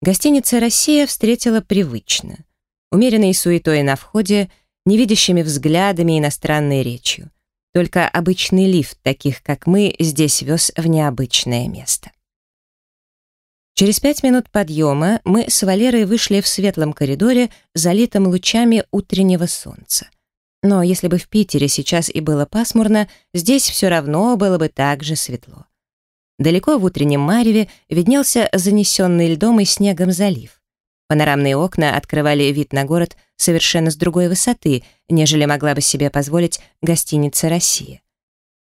Гостиница «Россия» встретила привычно. Умеренной суетой на входе, невидящими взглядами и иностранной речью. Только обычный лифт, таких как мы, здесь вез в необычное место. Через пять минут подъема мы с Валерой вышли в светлом коридоре, залитом лучами утреннего солнца. Но если бы в Питере сейчас и было пасмурно, здесь все равно было бы так же светло. Далеко в утреннем мареве виднелся занесенный льдом и снегом залив. Панорамные окна открывали вид на город совершенно с другой высоты, нежели могла бы себе позволить гостиница «Россия».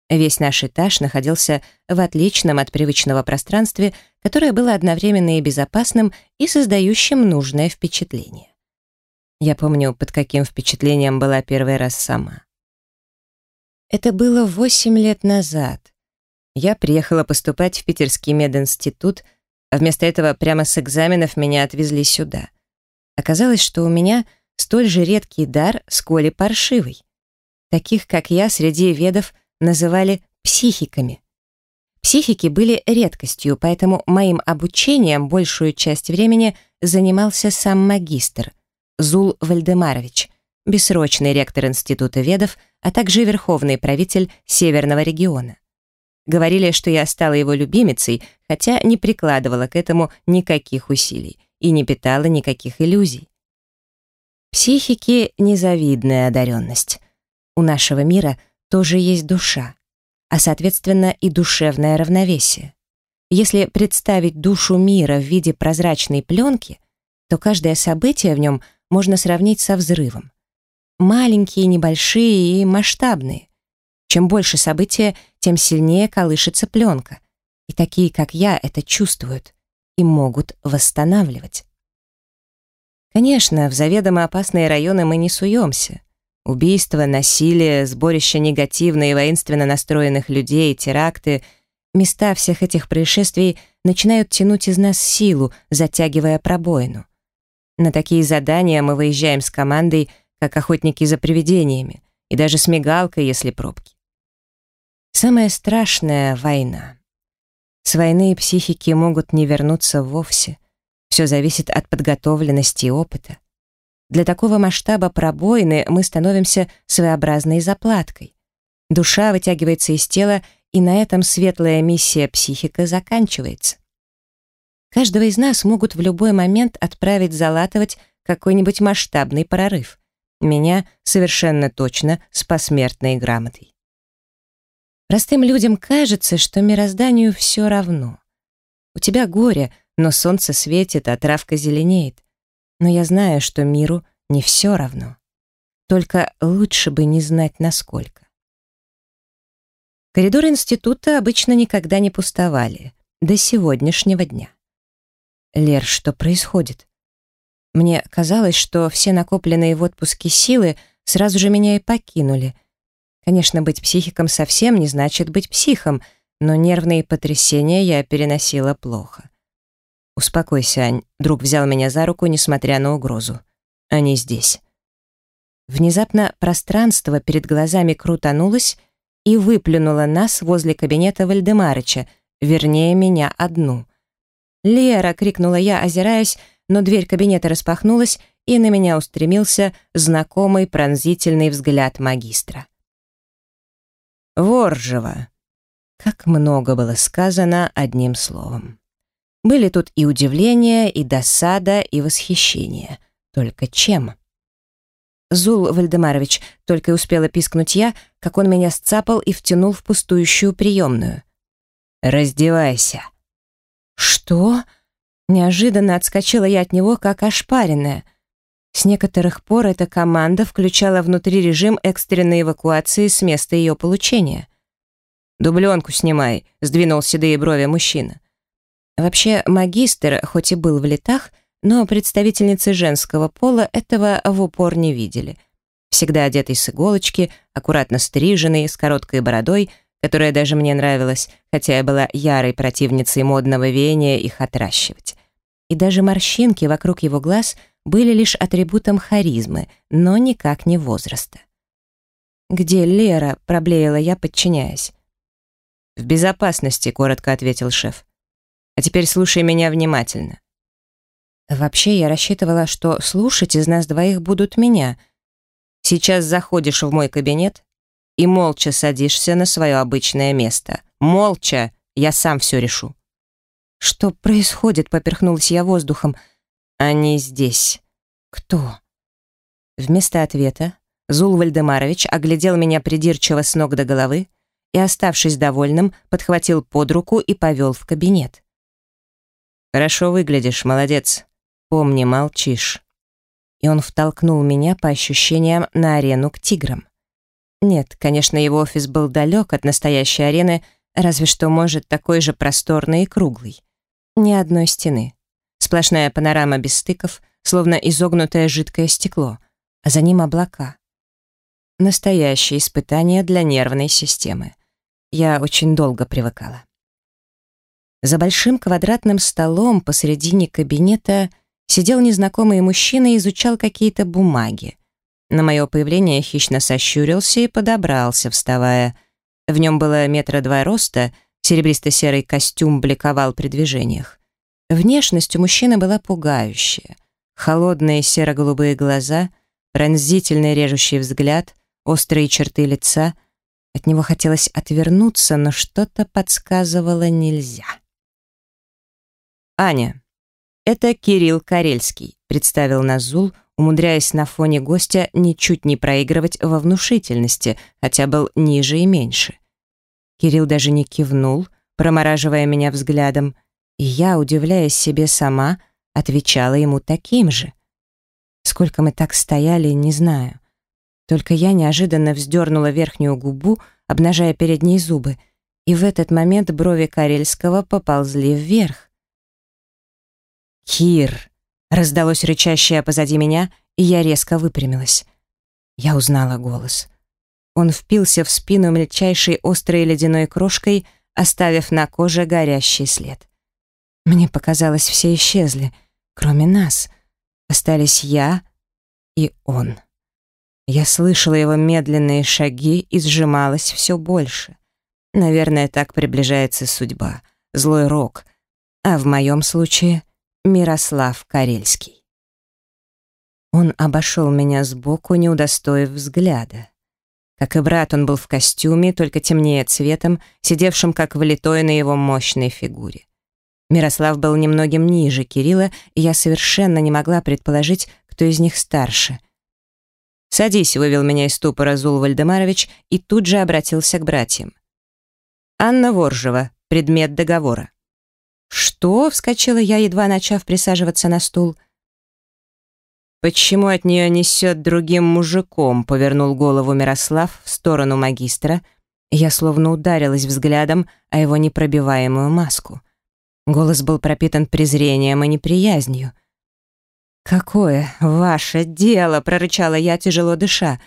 Весь наш этаж находился в отличном от привычного пространстве, которое было одновременно и безопасным, и создающим нужное впечатление. Я помню, под каким впечатлением была первый раз сама. Это было восемь лет назад. Я приехала поступать в Питерский мединститут, а вместо этого прямо с экзаменов меня отвезли сюда. Оказалось, что у меня столь же редкий дар, сколь и паршивый. Таких, как я, среди ведов называли психиками. Психики были редкостью, поэтому моим обучением большую часть времени занимался сам магистр Зул Вальдемарович, бессрочный ректор Института ведов, а также верховный правитель Северного региона. Говорили, что я стала его любимицей, хотя не прикладывала к этому никаких усилий и не питала никаких иллюзий. Психики — незавидная одаренность. У нашего мира тоже есть душа, а, соответственно, и душевное равновесие. Если представить душу мира в виде прозрачной пленки, то каждое событие в нем можно сравнить со взрывом. Маленькие, небольшие и масштабные. Чем больше события, тем сильнее колышется пленка. И такие, как я, это чувствуют и могут восстанавливать. Конечно, в заведомо опасные районы мы не суемся. Убийства, насилие, сборище негативно и воинственно настроенных людей, теракты — места всех этих происшествий начинают тянуть из нас силу, затягивая пробоину. На такие задания мы выезжаем с командой, как охотники за привидениями, и даже с мигалкой, если пробки. Самое страшное — война. С войны психики могут не вернуться вовсе. Все зависит от подготовленности и опыта. Для такого масштаба пробоины мы становимся своеобразной заплаткой. Душа вытягивается из тела, и на этом светлая миссия психика заканчивается. Каждого из нас могут в любой момент отправить залатывать какой-нибудь масштабный прорыв. Меня совершенно точно с посмертной грамотой. Простым людям кажется, что мирозданию все равно. У тебя горе, но солнце светит, а травка зеленеет. Но я знаю, что миру не все равно. Только лучше бы не знать, насколько. Коридоры института обычно никогда не пустовали. До сегодняшнего дня. Лер, что происходит? Мне казалось, что все накопленные в отпуске силы сразу же меня и покинули — Конечно, быть психиком совсем не значит быть психом, но нервные потрясения я переносила плохо. «Успокойся, Ань», — друг взял меня за руку, несмотря на угрозу. «Они здесь». Внезапно пространство перед глазами крутанулось и выплюнуло нас возле кабинета Вальдемарыча, вернее, меня одну. «Лера!» — крикнула я, озираясь, но дверь кабинета распахнулась, и на меня устремился знакомый пронзительный взгляд магистра. Воржева. Как много было сказано одним словом. Были тут и удивление, и досада, и восхищение. Только чем? Зул Вальдемарович, только и успела пискнуть я, как он меня сцапал и втянул в пустующую приемную. «Раздевайся». «Что?» Неожиданно отскочила я от него, как ошпаренная — с некоторых пор эта команда включала внутри режим экстренной эвакуации с места ее получения. «Дубленку снимай», — сдвинул седые брови мужчина. Вообще, магистр, хоть и был в летах, но представительницы женского пола этого в упор не видели. Всегда одетый с иголочки, аккуратно стриженный, с короткой бородой, которая даже мне нравилась, хотя я была ярой противницей модного веяния их отращивать. И даже морщинки вокруг его глаз — были лишь атрибутом харизмы, но никак не возраста. «Где Лера?» — проблеяла я, подчиняясь. «В безопасности», — коротко ответил шеф. «А теперь слушай меня внимательно. Вообще, я рассчитывала, что слушать из нас двоих будут меня. Сейчас заходишь в мой кабинет и молча садишься на свое обычное место. Молча! Я сам все решу. «Что происходит?» — поперхнулась я воздухом. «Они здесь». «Кто?» Вместо ответа Зул Вальдемарович оглядел меня придирчиво с ног до головы и, оставшись довольным, подхватил под руку и повел в кабинет. «Хорошо выглядишь, молодец. Помни, молчишь». И он втолкнул меня по ощущениям на арену к тиграм. Нет, конечно, его офис был далек от настоящей арены, разве что, может, такой же просторный и круглый. Ни одной стены. Сплошная панорама без стыков, словно изогнутое жидкое стекло, а за ним облака. Настоящее испытание для нервной системы. Я очень долго привыкала. За большим квадратным столом посредине кабинета сидел незнакомый мужчина и изучал какие-то бумаги. На мое появление хищно сощурился и подобрался, вставая. В нем было метра два роста — Серебристо-серый костюм бликовал при движениях. Внешность у мужчины была пугающая. Холодные серо-голубые глаза, пронзительный режущий взгляд, острые черты лица. От него хотелось отвернуться, но что-то подсказывало нельзя. «Аня, это Кирилл Карельский», — представил Назул, умудряясь на фоне гостя ничуть не проигрывать во внушительности, хотя был ниже и меньше. Кирилл даже не кивнул, промораживая меня взглядом, и я, удивляясь себе сама, отвечала ему таким же. Сколько мы так стояли, не знаю. Только я неожиданно вздернула верхнюю губу, обнажая перед ней зубы, и в этот момент брови Карельского поползли вверх. «Кир!» — раздалось рычащее позади меня, и я резко выпрямилась. Я узнала голос — он впился в спину мельчайшей острой ледяной крошкой, оставив на коже горящий след. Мне показалось, все исчезли, кроме нас. Остались я и он. Я слышала его медленные шаги и сжималась все больше. Наверное, так приближается судьба, злой рок, а в моем случае Мирослав Карельский. Он обошел меня сбоку, не удостоив взгляда. Как и брат, он был в костюме, только темнее цветом, сидевшим как влитой на его мощной фигуре. Мирослав был немногим ниже Кирилла, и я совершенно не могла предположить, кто из них старше. «Садись», — вывел меня из ступора Зул Вальдемарович и тут же обратился к братьям. «Анна Воржева, предмет договора». «Что?» — вскочила я, едва начав присаживаться на стул — «Почему от нее несет другим мужиком?» — повернул голову Мирослав в сторону магистра. Я словно ударилась взглядом о его непробиваемую маску. Голос был пропитан презрением и неприязнью. «Какое ваше дело?» — прорычала я, тяжело дыша.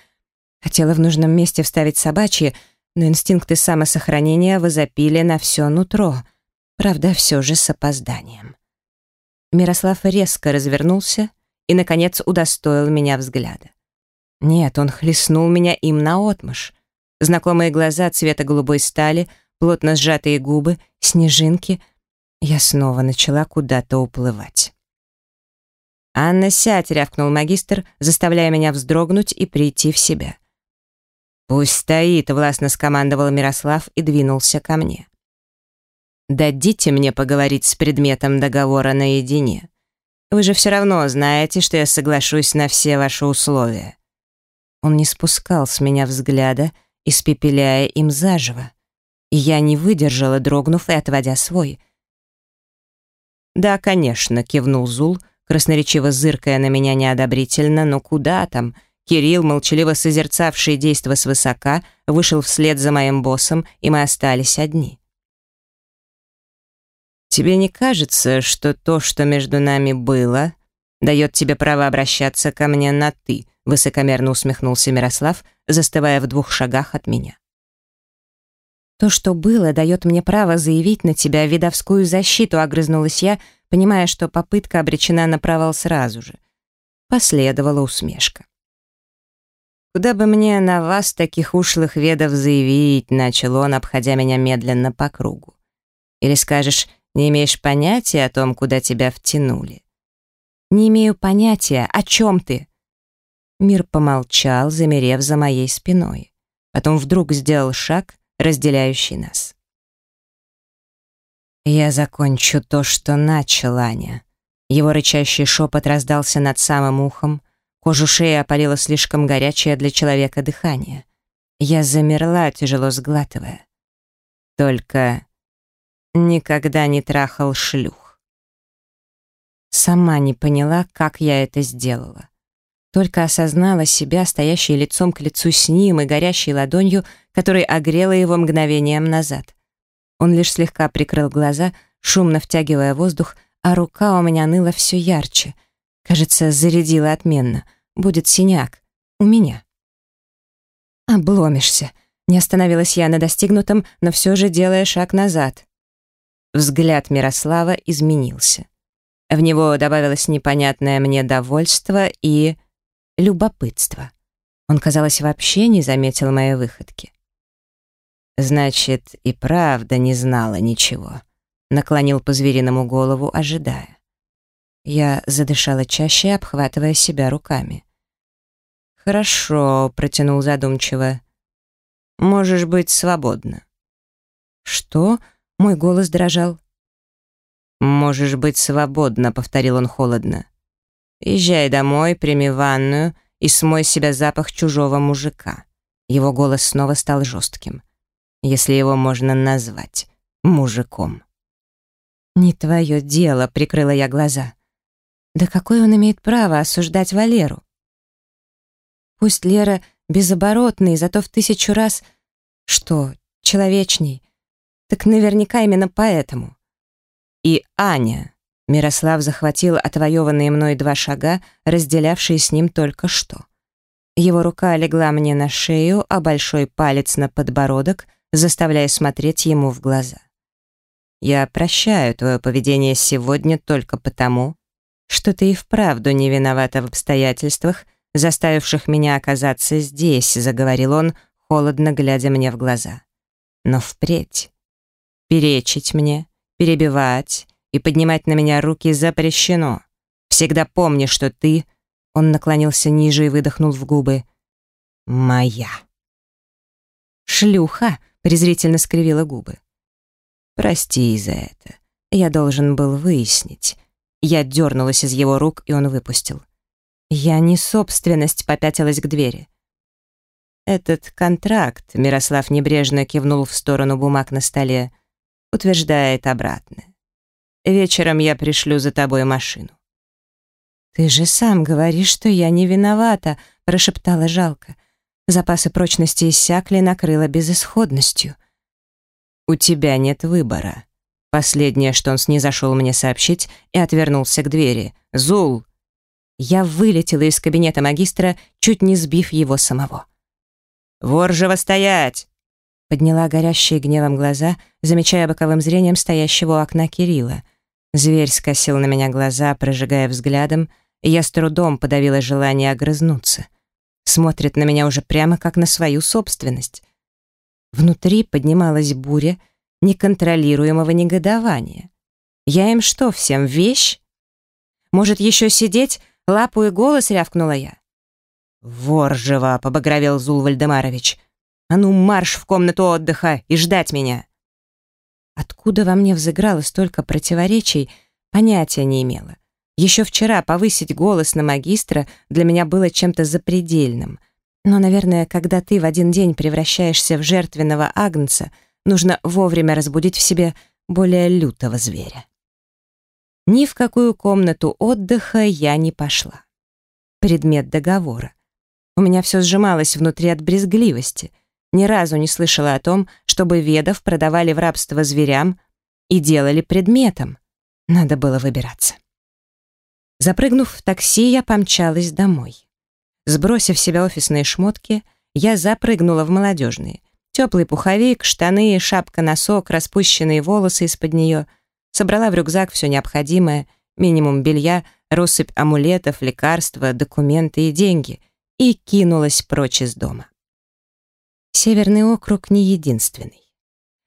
Хотела в нужном месте вставить собачье, но инстинкты самосохранения возопили на все нутро. Правда, все же с опозданием. Мирослав резко развернулся и, наконец, удостоил меня взгляда. Нет, он хлестнул меня им наотмашь. Знакомые глаза цвета голубой стали, плотно сжатые губы, снежинки. Я снова начала куда-то уплывать. «Анна, сядь!» — рявкнул магистр, заставляя меня вздрогнуть и прийти в себя. «Пусть стоит!» — властно скомандовал Мирослав и двинулся ко мне. «Дадите мне поговорить с предметом договора наедине». Вы же все равно знаете, что я соглашусь на все ваши условия». Он не спускал с меня взгляда, испепеляя им заживо. И я не выдержала, дрогнув и отводя свой. «Да, конечно», — кивнул Зул, красноречиво зыркая на меня неодобрительно, но куда там? Кирилл, молчаливо созерцавший действо свысока, вышел вслед за моим боссом, и мы остались одни. Тебе не кажется, что то, что между нами было, дает тебе право обращаться ко мне на «ты», высокомерно усмехнулся Мирослав, застывая в двух шагах от меня. «То, что было, дает мне право заявить на тебя видовскую защиту», огрызнулась я, понимая, что попытка обречена на провал сразу же. Последовала усмешка. «Куда бы мне на вас, таких ушлых ведов, заявить?» начал он, обходя меня медленно по кругу. «Или скажешь, не имеешь понятия о том, куда тебя втянули. Не имею понятия, о чем ты?» Мир помолчал, замерев за моей спиной. Потом вдруг сделал шаг, разделяющий нас. «Я закончу то, что начал, Аня». Его рычащий шепот раздался над самым ухом. Кожу шеи опалило слишком горячее для человека дыхание. Я замерла, тяжело сглатывая. Только никогда не трахал шлюх. Сама не поняла, как я это сделала. Только осознала себя, стоящей лицом к лицу с ним и горящей ладонью, которой огрела его мгновением назад. Он лишь слегка прикрыл глаза, шумно втягивая воздух, а рука у меня ныла все ярче. Кажется, зарядила отменно. Будет синяк. У меня. «Обломишься», — не остановилась я на достигнутом, но все же делая шаг назад. Взгляд Мирослава изменился. В него добавилось непонятное мне довольство и любопытство. Он, казалось, вообще не заметил моей выходки. Значит, и правда не знала ничего. Наклонил по-звериному голову, ожидая. Я задышала чаще, обхватывая себя руками. «Хорошо», — протянул задумчиво. «Можешь быть свободна». «Что?» — мой голос дрожал. «Можешь быть свободна», — повторил он холодно. «Езжай домой, прими ванную и смой себя запах чужого мужика». Его голос снова стал жестким. Если его можно назвать мужиком. «Не твое дело», — прикрыла я глаза. «Да какое он имеет право осуждать Валеру?» Пусть Лера безоборотный, зато в тысячу раз... Что, человечней? Так наверняка именно поэтому. И Аня. Мирослав захватил отвоеванные мной два шага, разделявшие с ним только что. Его рука легла мне на шею, а большой палец на подбородок, заставляя смотреть ему в глаза. «Я прощаю твое поведение сегодня только потому, что ты и вправду не виновата в обстоятельствах, заставивших меня оказаться здесь», — заговорил он, холодно глядя мне в глаза. «Но впредь перечить мне, перебивать и поднимать на меня руки запрещено. Всегда помни, что ты...» Он наклонился ниже и выдохнул в губы. «Моя». «Шлюха!» — презрительно скривила губы. «Прости за это. Я должен был выяснить». Я дернулась из его рук, и он выпустил. Я не собственность попятилась к двери. Этот контракт, Мирослав небрежно кивнул в сторону бумаг на столе, утверждает обратное. Вечером я пришлю за тобой машину. «Ты же сам говоришь, что я не виновата», — прошептала жалко. Запасы прочности иссякли, накрыла безысходностью. «У тебя нет выбора». Последнее, что он снизошел мне сообщить, и отвернулся к двери. «Зул, я вылетела из кабинета магистра, чуть не сбив его самого. «Воржево стоять!» Подняла горящие гневом глаза, замечая боковым зрением стоящего у окна Кирилла. Зверь скосил на меня глаза, прожигая взглядом, и я с трудом подавила желание огрызнуться. Смотрит на меня уже прямо как на свою собственность. Внутри поднималась буря неконтролируемого негодования. Я им что, всем вещь? Может, еще сидеть, Лапу и голос рявкнула я. «Воржева!» — побагровел Зул Вальдемарович. «А ну, марш в комнату отдыха и ждать меня!» Откуда во мне взыграло столько противоречий, понятия не имела. Еще вчера повысить голос на магистра для меня было чем-то запредельным. Но, наверное, когда ты в один день превращаешься в жертвенного агнца, нужно вовремя разбудить в себе более лютого зверя. Ни в какую комнату отдыха я не пошла. Предмет договора. У меня все сжималось внутри от брезгливости. Ни разу не слышала о том, чтобы ведов продавали в рабство зверям и делали предметом. Надо было выбираться. Запрыгнув в такси, я помчалась домой. Сбросив себя офисные шмотки, я запрыгнула в молодежные. Теплый пуховик, штаны, шапка-носок, распущенные волосы из-под нее — Собрала в рюкзак все необходимое, минимум белья, россыпь амулетов, лекарства, документы и деньги, и кинулась прочь из дома. Северный округ не единственный.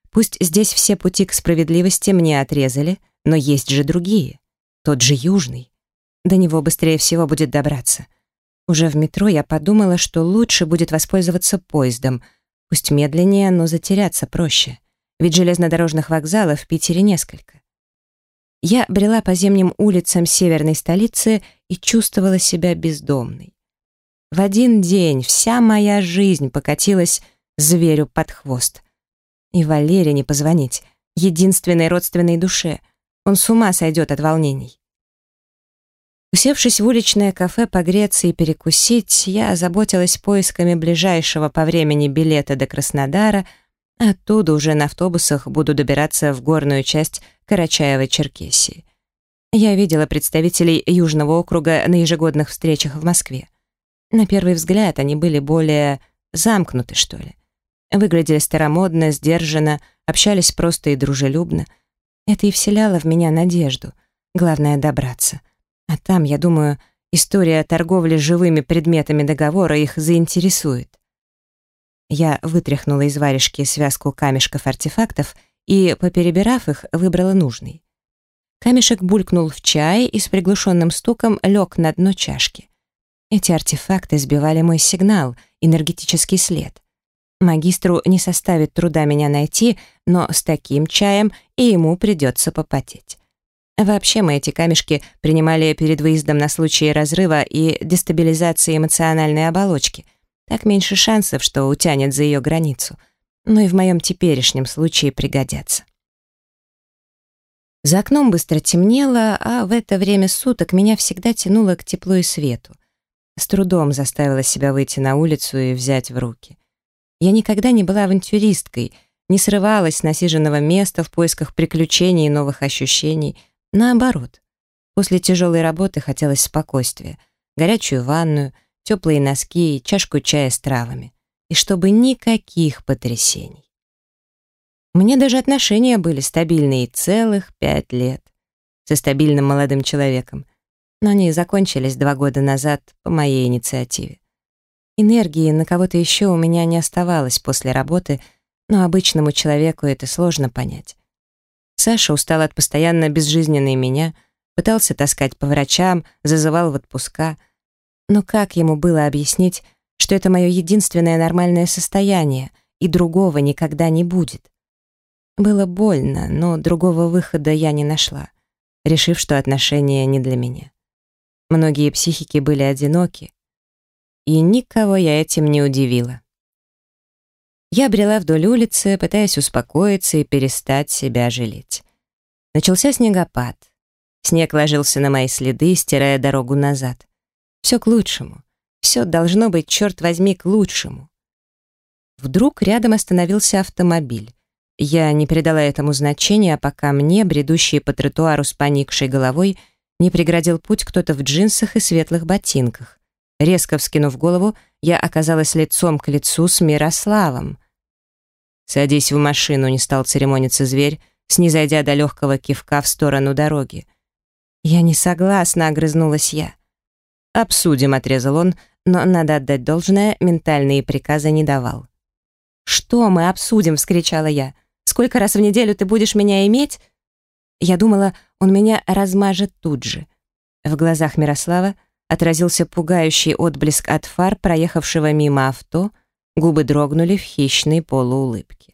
Пусть здесь все пути к справедливости мне отрезали, но есть же другие. Тот же Южный. До него быстрее всего будет добраться. Уже в метро я подумала, что лучше будет воспользоваться поездом. Пусть медленнее, но затеряться проще. Ведь железнодорожных вокзалов в Питере несколько. Я брела по зимним улицам северной столицы и чувствовала себя бездомной. В один день вся моя жизнь покатилась зверю под хвост. И Валере не позвонить, единственной родственной душе. Он с ума сойдет от волнений. Усевшись в уличное кафе погреться и перекусить, я озаботилась поисками ближайшего по времени билета до Краснодара, оттуда уже на автобусах буду добираться в горную часть Карачаева-Черкесии. Я видела представителей Южного округа на ежегодных встречах в Москве. На первый взгляд они были более замкнуты, что ли. Выглядели старомодно, сдержанно, общались просто и дружелюбно. Это и вселяло в меня надежду. Главное — добраться — а там, я думаю, история торговли живыми предметами договора их заинтересует. Я вытряхнула из варежки связку камешков-артефактов и, поперебирав их, выбрала нужный. Камешек булькнул в чай и с приглушенным стуком лег на дно чашки. Эти артефакты сбивали мой сигнал, энергетический след. Магистру не составит труда меня найти, но с таким чаем и ему придется попотеть. Вообще мы эти камешки принимали перед выездом на случай разрыва и дестабилизации эмоциональной оболочки. Так меньше шансов, что утянет за ее границу. Но и в моем теперешнем случае пригодятся. За окном быстро темнело, а в это время суток меня всегда тянуло к теплу и свету. С трудом заставила себя выйти на улицу и взять в руки. Я никогда не была авантюристкой, не срывалась с насиженного места в поисках приключений и новых ощущений — Наоборот. После тяжелой работы хотелось спокойствия, горячую ванную, теплые носки и чашку чая с травами. И чтобы никаких потрясений. У меня даже отношения были стабильные целых пять лет. Со стабильным молодым человеком. Но они закончились два года назад по моей инициативе. Энергии на кого-то еще у меня не оставалось после работы, но обычному человеку это сложно понять. Саша устал от постоянно безжизненной меня, пытался таскать по врачам, зазывал в отпуска. Но как ему было объяснить, что это мое единственное нормальное состояние, и другого никогда не будет? Было больно, но другого выхода я не нашла, решив, что отношения не для меня. Многие психики были одиноки, и никого я этим не удивила. Я брела вдоль улицы, пытаясь успокоиться и перестать себя жалеть. Начался снегопад. Снег ложился на мои следы, стирая дорогу назад. Все к лучшему. Все должно быть, черт возьми, к лучшему. Вдруг рядом остановился автомобиль. Я не придала этому значения, пока мне, бредущий по тротуару с поникшей головой, не преградил путь кто-то в джинсах и светлых ботинках. Резко вскинув голову, я оказалась лицом к лицу с Мирославом. «Садись в машину», — не стал церемониться зверь, снизойдя до легкого кивка в сторону дороги. «Я не согласна», — огрызнулась я. «Обсудим», — отрезал он, но, надо отдать должное, ментальные приказы не давал. «Что мы обсудим?» — вскричала я. «Сколько раз в неделю ты будешь меня иметь?» Я думала, он меня размажет тут же. В глазах Мирослава отразился пугающий отблеск от фар, проехавшего мимо авто — Губы дрогнули в хищной полуулыбке.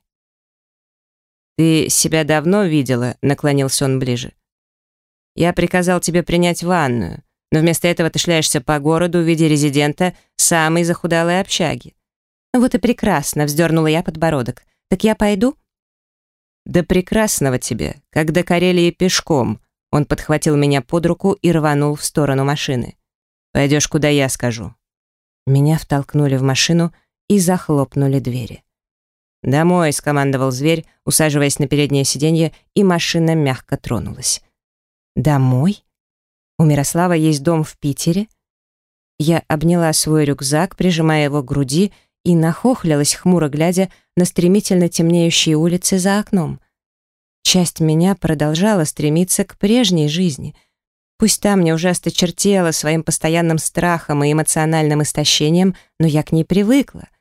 «Ты себя давно видела?» — наклонился он ближе. «Я приказал тебе принять ванную, но вместо этого ты шляешься по городу в виде резидента самой захудалой общаги». «Вот и прекрасно», — вздернула я подбородок. «Так я пойду?» «Да прекрасного тебе, как до Карелии пешком», он подхватил меня под руку и рванул в сторону машины. «Пойдешь, куда я скажу». Меня втолкнули в машину, и захлопнули двери. «Домой!» — скомандовал зверь, усаживаясь на переднее сиденье, и машина мягко тронулась. «Домой? У Мирослава есть дом в Питере?» Я обняла свой рюкзак, прижимая его к груди, и нахохлилась, хмуро глядя на стремительно темнеющие улицы за окном. Часть меня продолжала стремиться к прежней жизни. Пусть там мне уже осточертело своим постоянным страхом и эмоциональным истощением, но я к ней привыкла —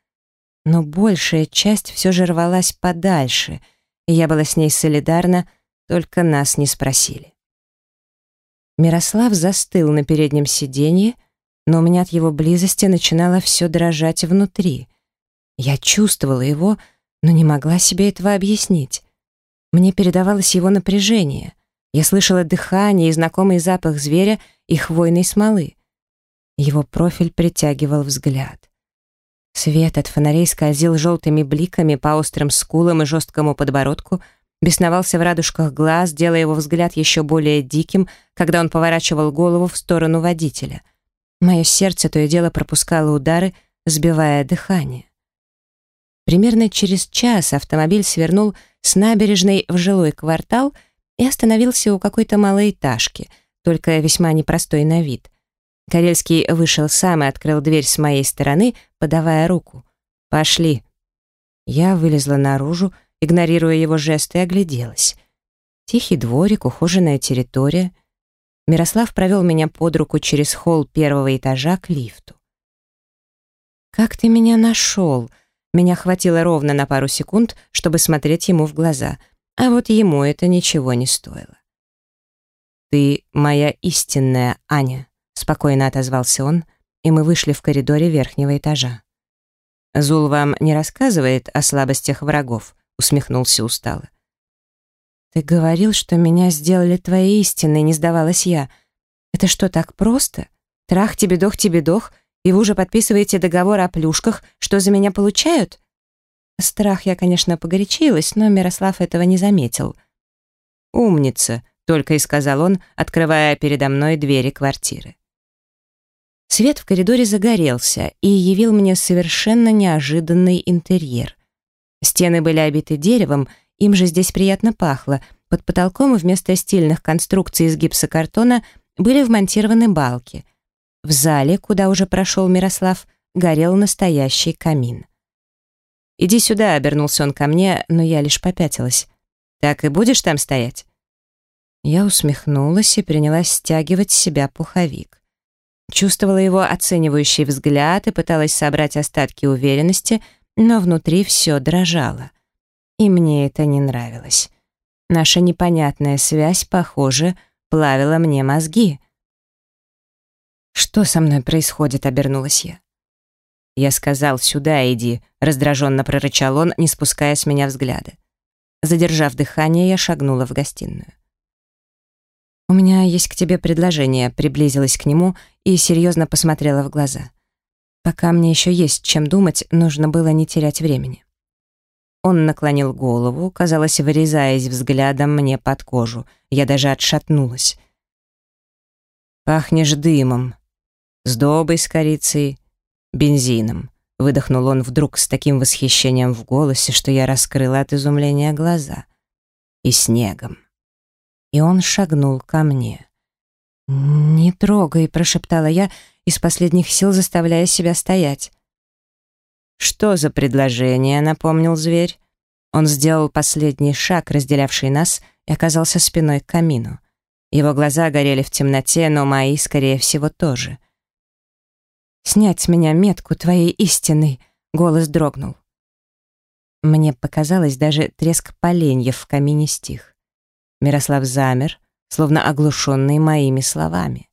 но большая часть все же рвалась подальше, и я была с ней солидарна, только нас не спросили. Мирослав застыл на переднем сиденье, но у меня от его близости начинало все дрожать внутри. Я чувствовала его, но не могла себе этого объяснить. Мне передавалось его напряжение. Я слышала дыхание и знакомый запах зверя и хвойной смолы. Его профиль притягивал взгляд. Свет от фонарей скользил желтыми бликами по острым скулам и жесткому подбородку, бесновался в радужках глаз, делая его взгляд еще более диким, когда он поворачивал голову в сторону водителя. Мое сердце то и дело пропускало удары, сбивая дыхание. Примерно через час автомобиль свернул с набережной в жилой квартал и остановился у какой-то малоэтажки, только весьма непростой на вид. Карельский вышел сам и открыл дверь с моей стороны, подавая руку. «Пошли». Я вылезла наружу, игнорируя его жесты, и огляделась. Тихий дворик, ухоженная территория. Мирослав провел меня под руку через холл первого этажа к лифту. «Как ты меня нашел?» Меня хватило ровно на пару секунд, чтобы смотреть ему в глаза, а вот ему это ничего не стоило. «Ты моя истинная Аня», — спокойно отозвался он, и мы вышли в коридоре верхнего этажа. «Зул вам не рассказывает о слабостях врагов?» — усмехнулся устало. «Ты говорил, что меня сделали твои истины, не сдавалась я. Это что, так просто? Трах тебе дох тебе дох, и вы уже подписываете договор о плюшках, что за меня получают?» Страх я, конечно, погорячилась, но Мирослав этого не заметил. «Умница», — только и сказал он, открывая передо мной двери квартиры. Свет в коридоре загорелся и явил мне совершенно неожиданный интерьер. Стены были обиты деревом, им же здесь приятно пахло. Под потолком вместо стильных конструкций из гипсокартона были вмонтированы балки — в зале, куда уже прошел Мирослав, горел настоящий камин. «Иди сюда», — обернулся он ко мне, но я лишь попятилась. «Так и будешь там стоять?» Я усмехнулась и принялась стягивать с себя пуховик. Чувствовала его оценивающий взгляд и пыталась собрать остатки уверенности, но внутри все дрожало. И мне это не нравилось. Наша непонятная связь, похоже, плавила мне мозги. «Что со мной происходит?» — обернулась я. «Я сказал, сюда иди», — раздраженно прорычал он, не спуская с меня взгляда. Задержав дыхание, я шагнула в гостиную. «У меня есть к тебе предложение», — приблизилась к нему и серьезно посмотрела в глаза. «Пока мне еще есть чем думать, нужно было не терять времени». Он наклонил голову, казалось, вырезаясь взглядом мне под кожу. Я даже отшатнулась. «Пахнешь дымом», сдобой с корицей, бензином. Выдохнул он вдруг с таким восхищением в голосе, что я раскрыла от изумления глаза. И снегом. И он шагнул ко мне. «Не трогай», — прошептала я, из последних сил заставляя себя стоять. «Что за предложение?» — напомнил зверь. Он сделал последний шаг, разделявший нас, и оказался спиной к камину. Его глаза горели в темноте, но мои, скорее всего, тоже — снять с меня метку твоей истины!» — голос дрогнул. Мне показалось, даже треск поленьев в камине стих. Мирослав замер, словно оглушенный моими словами.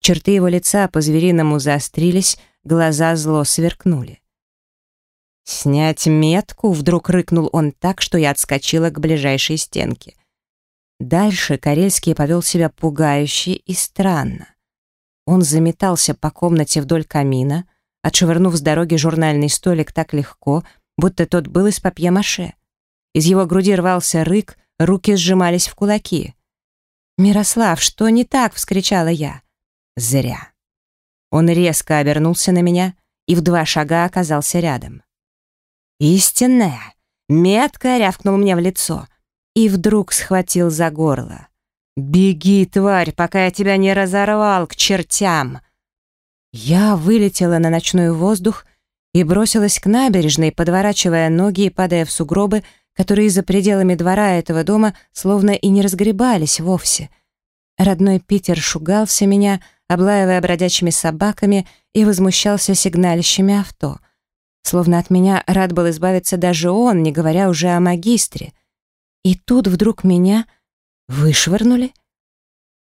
Черты его лица по-звериному заострились, глаза зло сверкнули. «Снять метку?» — вдруг рыкнул он так, что я отскочила к ближайшей стенке. Дальше Карельский повел себя пугающе и странно. Он заметался по комнате вдоль камина, отшвырнув с дороги журнальный столик так легко, будто тот был из папье-маше. Из его груди рвался рык, руки сжимались в кулаки. «Мирослав, что не так?» — вскричала я. «Зря». Он резко обернулся на меня и в два шага оказался рядом. «Истинная!» — метко рявкнул мне в лицо и вдруг схватил за горло. «Беги, тварь, пока я тебя не разорвал к чертям!» Я вылетела на ночной воздух и бросилась к набережной, подворачивая ноги и падая в сугробы, которые за пределами двора этого дома словно и не разгребались вовсе. Родной Питер шугался меня, облаивая бродячими собаками и возмущался сигналищами авто. Словно от меня рад был избавиться даже он, не говоря уже о магистре. И тут вдруг меня Вышвырнули?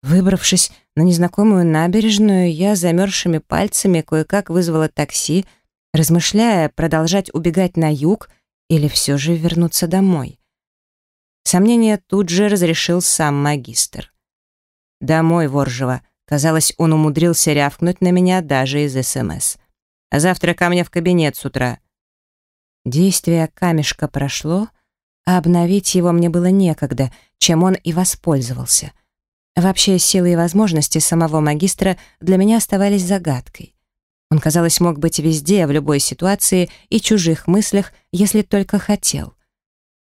Выбравшись на незнакомую набережную, я замерзшими пальцами кое-как вызвала такси, размышляя, продолжать убегать на юг или все же вернуться домой. Сомнение тут же разрешил сам магистр. «Домой, Воржева!» Казалось, он умудрился рявкнуть на меня даже из СМС. «А завтра ко мне в кабинет с утра». Действие камешка прошло, а обновить его мне было некогда, чем он и воспользовался. Вообще, силы и возможности самого магистра для меня оставались загадкой. Он, казалось, мог быть везде, в любой ситуации и чужих мыслях, если только хотел.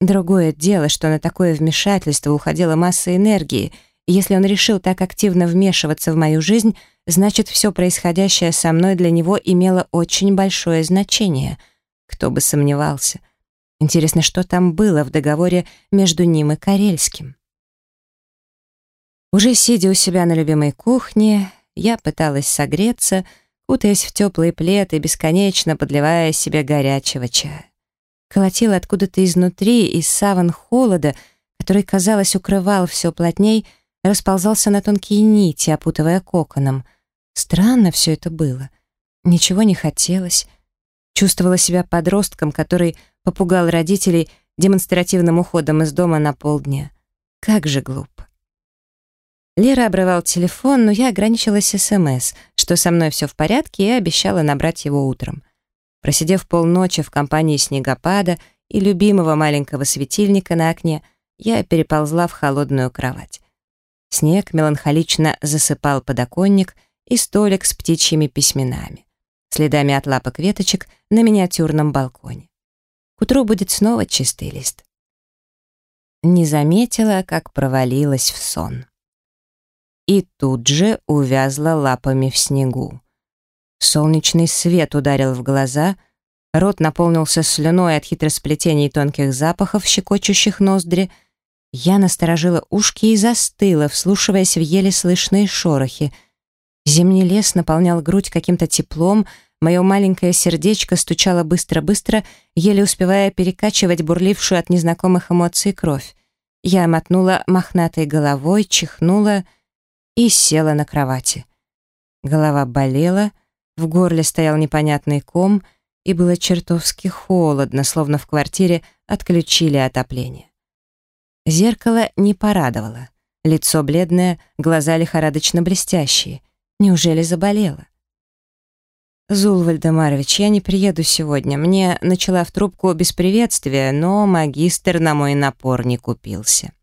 Другое дело, что на такое вмешательство уходила масса энергии, и если он решил так активно вмешиваться в мою жизнь, значит, все происходящее со мной для него имело очень большое значение. Кто бы сомневался. Интересно, что там было в договоре между ним и Карельским? Уже сидя у себя на любимой кухне, я пыталась согреться, кутаясь в теплый плед и бесконечно подливая себе горячего чая. Колотил откуда-то изнутри, из саван холода, который, казалось, укрывал все плотней, расползался на тонкие нити, опутывая коконом. Странно все это было. Ничего не хотелось. Чувствовала себя подростком, который попугал родителей демонстративным уходом из дома на полдня. Как же глупо. Лера обрывал телефон, но я ограничилась СМС, что со мной все в порядке, и обещала набрать его утром. Просидев полночи в компании снегопада и любимого маленького светильника на окне, я переползла в холодную кровать. Снег меланхолично засыпал подоконник и столик с птичьими письменами, следами от лапок веточек на миниатюрном балконе. К утру будет снова чистый лист. Не заметила, как провалилась в сон и тут же увязла лапами в снегу. Солнечный свет ударил в глаза, рот наполнился слюной от хитросплетений тонких запахов, щекочущих ноздри. Я насторожила ушки и застыла, вслушиваясь в еле слышные шорохи. Зимний лес наполнял грудь каким-то теплом, мое маленькое сердечко стучало быстро-быстро, еле успевая перекачивать бурлившую от незнакомых эмоций кровь. Я мотнула мохнатой головой, чихнула — и села на кровати. Голова болела, в горле стоял непонятный ком, и было чертовски холодно, словно в квартире отключили отопление. Зеркало не порадовало. Лицо бледное, глаза лихорадочно блестящие. Неужели заболела? «Зул Вальдемарович, я не приеду сегодня. Мне начала в трубку без приветствия, но магистр на мой напор не купился».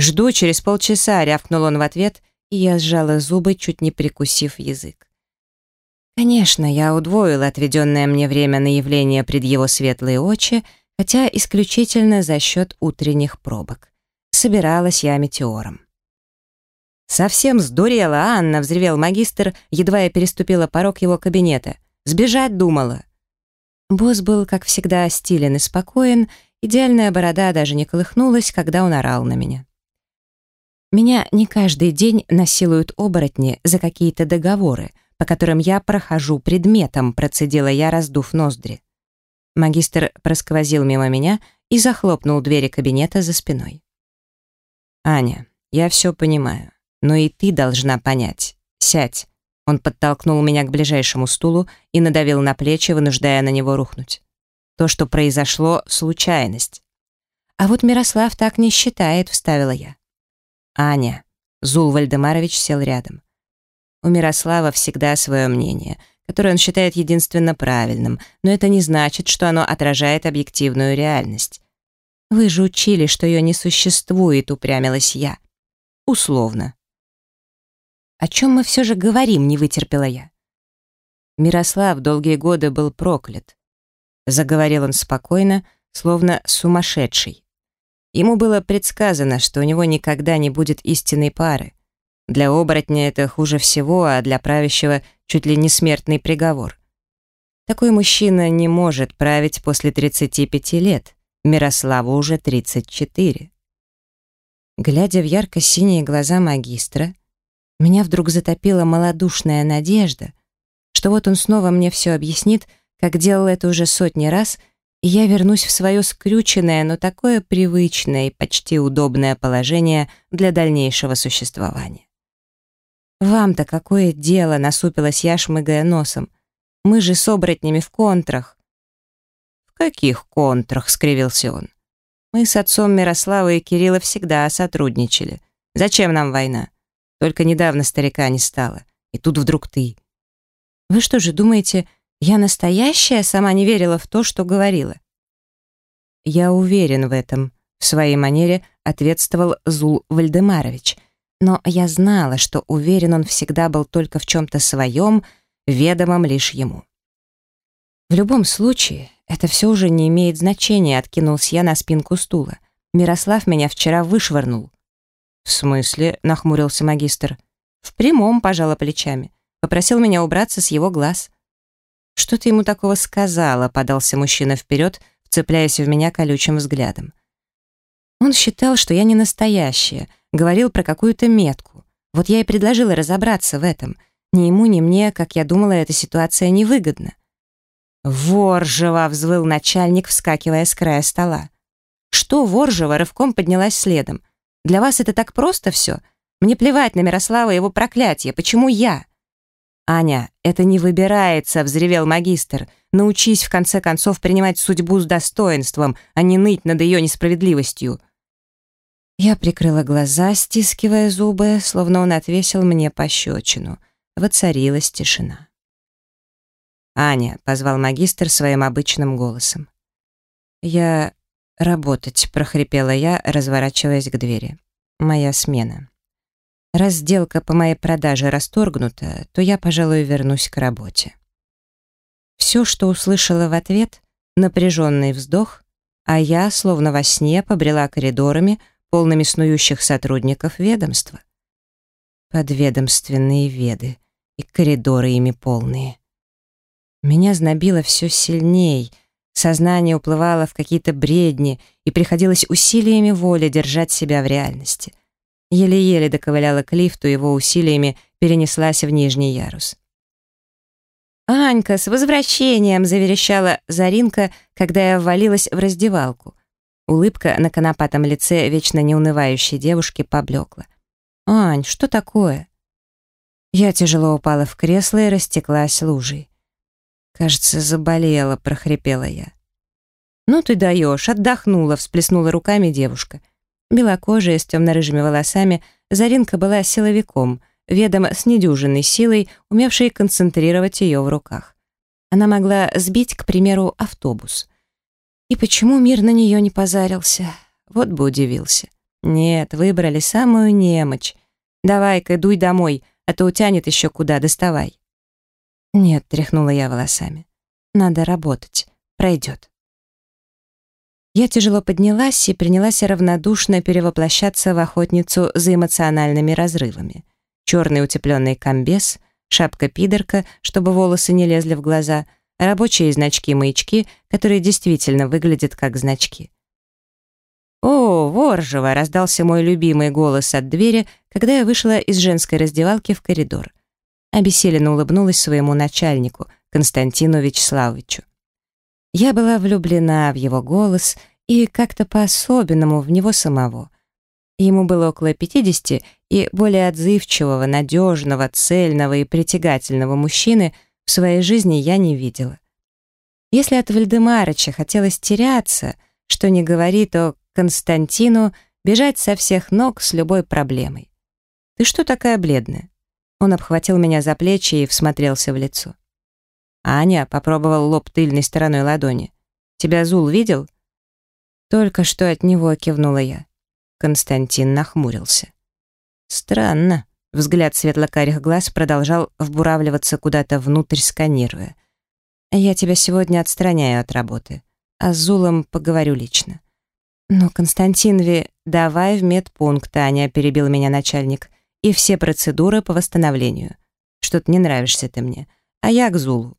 «Жду через полчаса», — рявкнул он в ответ и я сжала зубы, чуть не прикусив язык. Конечно, я удвоила отведенное мне время на явление пред его светлые очи, хотя исключительно за счет утренних пробок. Собиралась я метеором. «Совсем сдурела, Анна!» — взревел магистр, едва я переступила порог его кабинета. «Сбежать думала!» Босс был, как всегда, стилен и спокоен, идеальная борода даже не колыхнулась, когда он орал на меня. Меня не каждый день насилуют оборотни за какие-то договоры, по которым я прохожу предметом, процедила я, раздув ноздри. Магистр просквозил мимо меня и захлопнул двери кабинета за спиной. «Аня, я все понимаю, но и ты должна понять. Сядь». Он подтолкнул меня к ближайшему стулу и надавил на плечи, вынуждая на него рухнуть. То, что произошло, — случайность. «А вот Мирослав так не считает», — вставила я. «Аня». Зул Вальдемарович сел рядом. У Мирослава всегда свое мнение, которое он считает единственно правильным, но это не значит, что оно отражает объективную реальность. «Вы же учили, что ее не существует», — упрямилась я. «Условно». «О чем мы все же говорим?» — не вытерпела я. Мирослав долгие годы был проклят. Заговорил он спокойно, словно сумасшедший. Ему было предсказано, что у него никогда не будет истинной пары. Для оборотня это хуже всего, а для правящего чуть ли не смертный приговор. Такой мужчина не может править после 35 лет. Мирославу уже 34. Глядя в ярко-синие глаза магистра, меня вдруг затопила малодушная надежда, что вот он снова мне все объяснит, как делал это уже сотни раз — и я вернусь в свое скрюченное, но такое привычное и почти удобное положение для дальнейшего существования. «Вам-то какое дело?» — насупилась я, шмыгая носом. «Мы же с оборотнями в контрах». «В каких контрах?» — скривился он. «Мы с отцом Мирослава и Кирилла всегда сотрудничали. Зачем нам война? Только недавно старика не стало. И тут вдруг ты». «Вы что же думаете, я настоящая сама не верила в то, что говорила?» «Я уверен в этом», — в своей манере ответствовал Зул Вальдемарович — но я знала, что уверен он всегда был только в чем-то своем, ведомом лишь ему. В любом случае, это все уже не имеет значения, откинулся я на спинку стула. Мирослав меня вчера вышвырнул. В смысле, нахмурился магистр. В прямом пожала плечами. Попросил меня убраться с его глаз. Что ты ему такого сказала? подался мужчина вперед, вцепляясь в меня колючим взглядом. Он считал, что я не настоящая, говорил про какую-то метку. Вот я и предложила разобраться в этом. Ни ему, ни мне, как я думала, эта ситуация невыгодна. «Воржева!» — взвыл начальник, вскакивая с края стола. «Что Воржева?» — рывком поднялась следом. «Для вас это так просто все? Мне плевать на Мирослава и его проклятие. Почему я?» «Аня, это не выбирается», — взревел магистр. «Научись, в конце концов, принимать судьбу с достоинством, а не ныть над ее несправедливостью. Я прикрыла глаза, стискивая зубы, словно он отвесил мне пощечину. Воцарилась тишина. «Аня», — позвал магистр своим обычным голосом. «Я... работать», — прохрипела я, разворачиваясь к двери. «Моя смена. Раз сделка по моей продаже расторгнута, то я, пожалуй, вернусь к работе». Все, что услышала в ответ — напряженный вздох, а я, словно во сне, побрела коридорами, полными снующих сотрудников ведомства. Подведомственные веды и коридоры ими полные. Меня знобило все сильней, сознание уплывало в какие-то бредни, и приходилось усилиями воли держать себя в реальности. Еле-еле доковыляла к лифту, его усилиями перенеслась в нижний ярус. «Анька, с возвращением!» — заверещала Заринка, когда я ввалилась в раздевалку. Улыбка на конопатом лице вечно неунывающей девушки поблекла. «Ань, что такое?» Я тяжело упала в кресло и растеклась лужей. «Кажется, заболела», — прохрипела я. «Ну ты даешь, отдохнула», — всплеснула руками девушка. Белокожая, с темно-рыжими волосами, Заринка была силовиком, ведомо с недюжинной силой, умевшей концентрировать ее в руках. Она могла сбить, к примеру, автобус. И почему мир на нее не позарился? Вот бы удивился. Нет, выбрали самую немочь. Давай-ка, дуй домой, а то утянет еще куда, доставай. Нет, тряхнула я волосами. Надо работать. Пройдет. Я тяжело поднялась и принялась равнодушно перевоплощаться в охотницу за эмоциональными разрывами. Черный утепленный комбез, шапка-пидорка, чтобы волосы не лезли в глаза — рабочие значки-маячки, которые действительно выглядят как значки. «О, Воржева!» — раздался мой любимый голос от двери, когда я вышла из женской раздевалки в коридор. Обессиленно улыбнулась своему начальнику, Константину Вячеславовичу. Я была влюблена в его голос и как-то по-особенному в него самого. Ему было около 50, и более отзывчивого, надежного, цельного и притягательного мужчины — в своей жизни я не видела. Если от Вальдемарыча хотелось теряться, что не говори, то Константину бежать со всех ног с любой проблемой. «Ты что такая бледная?» Он обхватил меня за плечи и всмотрелся в лицо. «Аня», — попробовал лоб тыльной стороной ладони. «Тебя Зул видел?» «Только что от него кивнула я». Константин нахмурился. «Странно. Взгляд светло-карих глаз продолжал вбуравливаться куда-то внутрь, сканируя. «Я тебя сегодня отстраняю от работы, а с Зулом поговорю лично». «Ну, Константин Ви, давай в медпункт, Аня», — перебил меня начальник, «и все процедуры по восстановлению. Что-то не нравишься ты мне, а я к Зулу».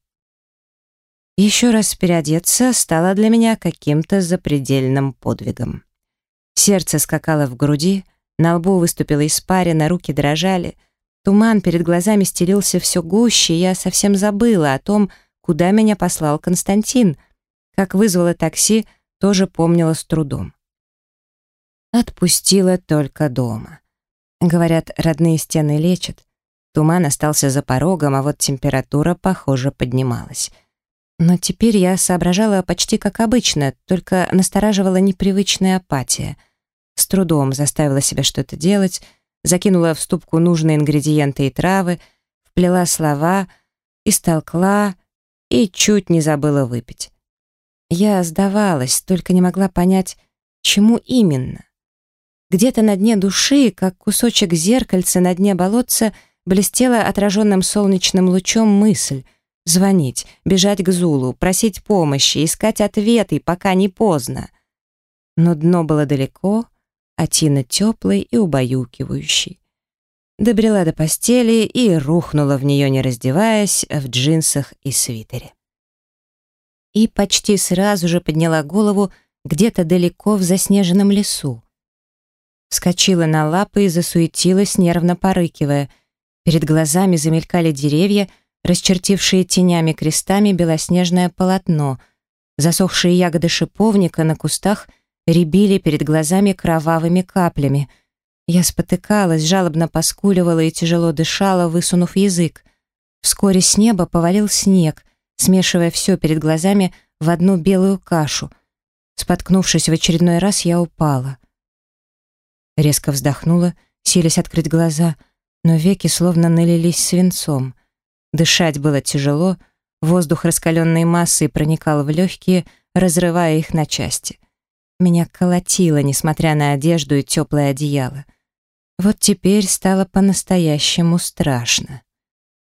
Еще раз переодеться стало для меня каким-то запредельным подвигом. Сердце скакало в груди, на лбу выступила испарина, руки дрожали. Туман перед глазами стелился все гуще, я совсем забыла о том, куда меня послал Константин. Как вызвала такси, тоже помнила с трудом. Отпустила только дома. Говорят, родные стены лечат. Туман остался за порогом, а вот температура, похоже, поднималась. Но теперь я соображала почти как обычно, только настораживала непривычная апатия. С трудом заставила себя что-то делать, закинула в ступку нужные ингредиенты и травы, вплела слова, истолкла и чуть не забыла выпить. Я сдавалась, только не могла понять, чему именно. Где-то на дне души, как кусочек зеркальца на дне болотца, блестела отраженным солнечным лучом мысль — Звонить, бежать к Зулу, просить помощи, искать ответы, пока не поздно. Но дно было далеко, а Тина теплый и убаюкивающий. Добрела до постели и рухнула в нее, не раздеваясь, в джинсах и свитере. И почти сразу же подняла голову где-то далеко в заснеженном лесу. Вскочила на лапы и засуетилась, нервно порыкивая. Перед глазами замелькали деревья, расчертившие тенями крестами белоснежное полотно. Засохшие ягоды шиповника на кустах рябили перед глазами кровавыми каплями. Я спотыкалась, жалобно поскуливала и тяжело дышала, высунув язык. Вскоре с неба повалил снег, смешивая все перед глазами в одну белую кашу. Споткнувшись в очередной раз, я упала. Резко вздохнула, силясь открыть глаза, но веки словно налились свинцом. Дышать было тяжело, воздух раскаленной массой проникал в легкие, разрывая их на части. Меня колотило, несмотря на одежду и теплое одеяло. Вот теперь стало по-настоящему страшно.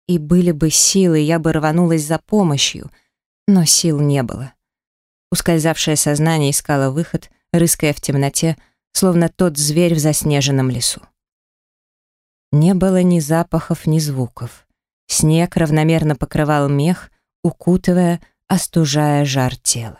И были бы силы, я бы рванулась за помощью, но сил не было. Ускользавшее сознание искало выход, рыская в темноте, словно тот зверь в заснеженном лесу. Не было ни запахов, ни звуков. Снег равномерно покрывал мех, укутывая, остужая жар тела.